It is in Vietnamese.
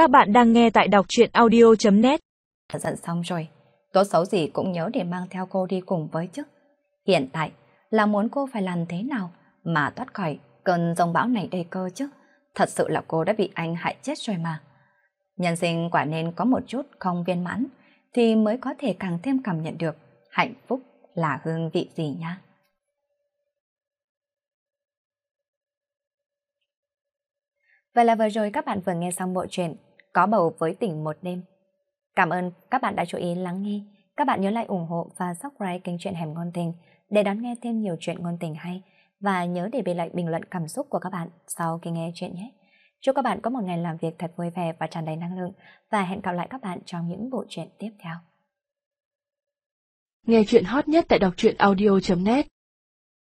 Các bạn đang nghe tại đọc truyện audio.net Giận xong rồi, tốt xấu gì cũng nhớ để mang theo cô đi cùng với chứ. Hiện tại là muốn cô phải làm thế nào mà thoát khỏi cơn rông bão này đầy cơ chứ. Thật sự là cô đã bị anh hại chết rồi mà. Nhân sinh quả nên có một chút không viên mãn thì mới có thể càng thêm cảm nhận được hạnh phúc là hương vị gì nha. Vậy là vừa rồi các bạn vừa nghe xong bộ truyện có bầu với tỉnh một đêm. Cảm ơn các bạn đã chú ý lắng nghe. Các bạn nhớ like ủng hộ và subscribe kênh truyện Hẻm Ngôn Tình để đón nghe thêm nhiều chuyện ngôn tình hay. Và nhớ để để lại bình luận cảm xúc của các bạn sau khi nghe chuyện nhé. Chúc các bạn có một ngày làm việc thật vui vẻ và tràn đầy năng lượng và hẹn gặp lại các bạn trong những bộ truyện tiếp theo. Nghe chuyện hot nhất tại đọc truyện audio.net